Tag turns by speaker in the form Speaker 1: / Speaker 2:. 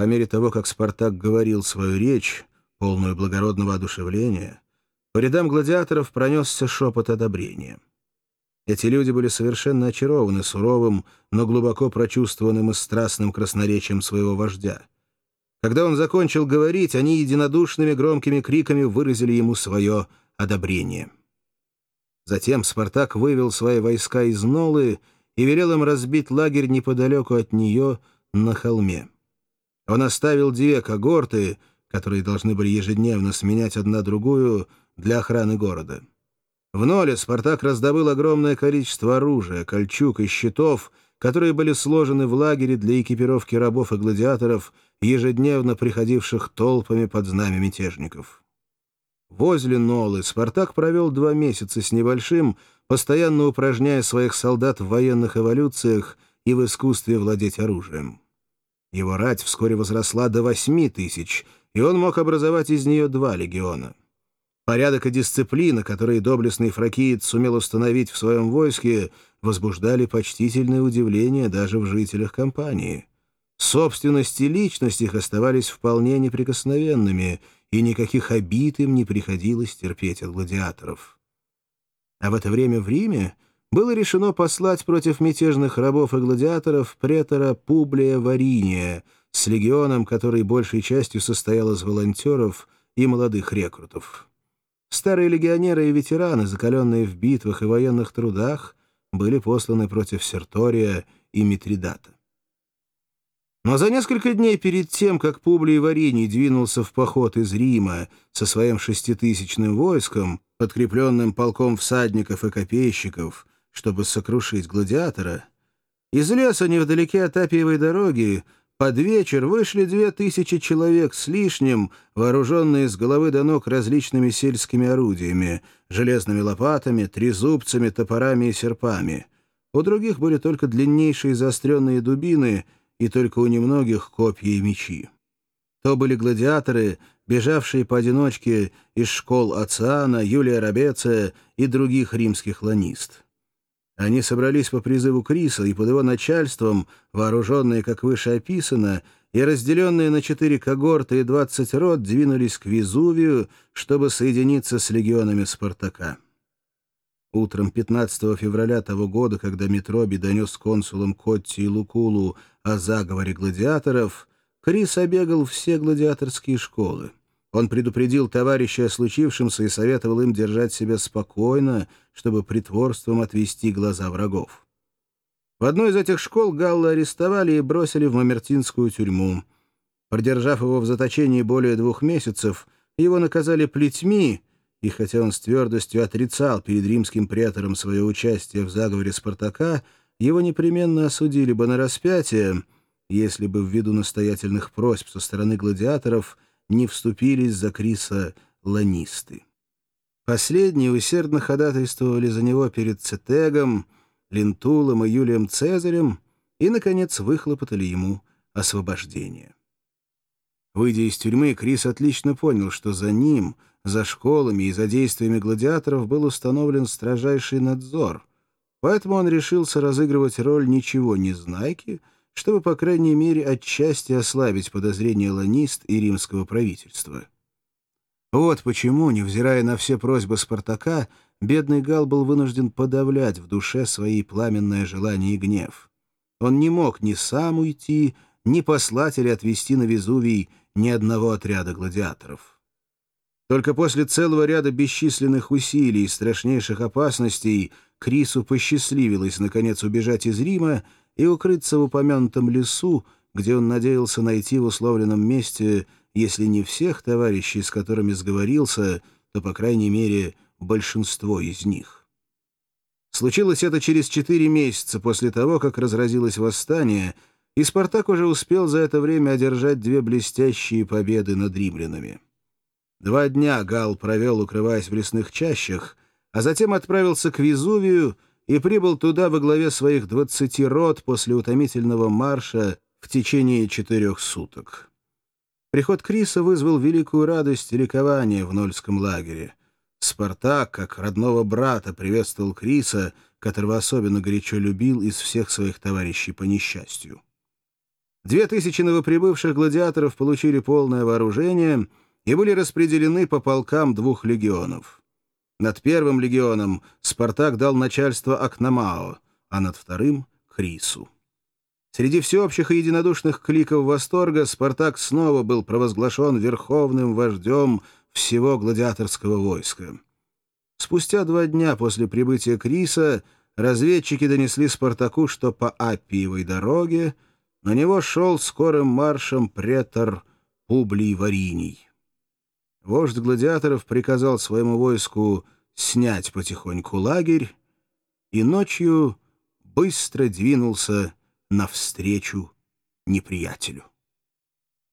Speaker 1: По мере того, как Спартак говорил свою речь, полную благородного одушевления, по рядам гладиаторов пронесся шепот одобрения. Эти люди были совершенно очарованы суровым, но глубоко прочувствованным и страстным красноречием своего вождя. Когда он закончил говорить, они единодушными громкими криками выразили ему свое одобрение. Затем Спартак вывел свои войска из Нолы и велел им разбить лагерь неподалеку от нее на холме. Он оставил две когорты, которые должны были ежедневно сменять одна другую для охраны города. В Ноле Спартак раздобыл огромное количество оружия, кольчуг и щитов, которые были сложены в лагере для экипировки рабов и гладиаторов, ежедневно приходивших толпами под знамя мятежников. Возле Нолы Спартак провел два месяца с небольшим, постоянно упражняя своих солдат в военных эволюциях и в искусстве владеть оружием. Его рать вскоре возросла до восьми тысяч, и он мог образовать из нее два легиона. Порядок и дисциплина, которые доблестный фракиец сумел установить в своем войске, возбуждали почтительное удивление даже в жителях компании. Собственность и личность их оставались вполне неприкосновенными, и никаких обид им не приходилось терпеть от гладиаторов. А в это время в Риме было решено послать против мятежных рабов и гладиаторов претора Публия Вариния с легионом, который большей частью состоял из волонтеров и молодых рекрутов. Старые легионеры и ветераны, закаленные в битвах и военных трудах, были посланы против Сертория и Митридата. Но за несколько дней перед тем, как Публий Вариний двинулся в поход из Рима со своим шеститысячным войском, подкрепленным полком всадников и копейщиков, чтобы сокрушить гладиатора, из леса невдалеке от Апиевой дороги под вечер вышли две тысячи человек с лишним, вооруженные с головы до ног различными сельскими орудиями, железными лопатами, трезубцами, топорами и серпами. У других были только длиннейшие заостренные дубины и только у немногих копья и мечи. То были гладиаторы, бежавшие поодиночке из школ Ациана, Юлия Рабеция и других римских ланист. Они собрались по призыву Криса и под его начальством, вооруженные, как выше описано, и разделенные на четыре когорты и двадцать рот, двинулись к Везувию, чтобы соединиться с легионами Спартака. Утром 15 февраля того года, когда Митроби донес консулам Котти и Лукулу о заговоре гладиаторов, Крис обегал все гладиаторские школы. Он предупредил товарища о случившемся и советовал им держать себя спокойно, чтобы притворством отвести глаза врагов. В одной из этих школ Галла арестовали и бросили в Мамертинскую тюрьму. Продержав его в заточении более двух месяцев, его наказали плетьми, и хотя он с твердостью отрицал перед римским претором свое участие в заговоре Спартака, его непременно осудили бы на распятие, если бы ввиду настоятельных просьб со стороны гладиаторов – не вступились за Криса ланисты. Последние усердно ходатайствовали за него перед Цетегом, Лентулом и Юлием Цезарем и, наконец, выхлопотали ему освобождение. Выйдя из тюрьмы, Крис отлично понял, что за ним, за школами и за действиями гладиаторов был установлен строжайший надзор, поэтому он решился разыгрывать роль ничего не знайки — чтобы, по крайней мере, отчасти ослабить подозрения ланист и римского правительства. Вот почему, невзирая на все просьбы Спартака, бедный Гал был вынужден подавлять в душе свои пламенное желание и гнев. Он не мог ни сам уйти, ни послать или отвести на Везувий ни одного отряда гладиаторов. Только после целого ряда бесчисленных усилий и страшнейших опасностей Крису посчастливилось, наконец, убежать из Рима и укрыться в упомянутом лесу, где он надеялся найти в условленном месте, если не всех товарищей, с которыми сговорился, то, по крайней мере, большинство из них. Случилось это через четыре месяца после того, как разразилось восстание, и Спартак уже успел за это время одержать две блестящие победы над римлянами. Два дня Гал провел, укрываясь в лесных чащах, а затем отправился к Везувию — и прибыл туда во главе своих двадцати рот после утомительного марша в течение четырех суток. Приход Криса вызвал великую радость и ликование в Нольском лагере. Спартак, как родного брата, приветствовал Криса, которого особенно горячо любил из всех своих товарищей по несчастью. Две тысячи новоприбывших гладиаторов получили полное вооружение и были распределены по полкам двух легионов. Над первым легионом Спартак дал начальство Акномао, а над вторым — Хрису. Среди всеобщих и единодушных кликов восторга Спартак снова был провозглашен верховным вождем всего гладиаторского войска. Спустя два дня после прибытия Криса разведчики донесли Спартаку, что по Аппиевой дороге на него шел скорым маршем претор Публий Вариний. Вождь гладиаторов приказал своему войску снять потихоньку лагерь и ночью быстро двинулся навстречу неприятелю.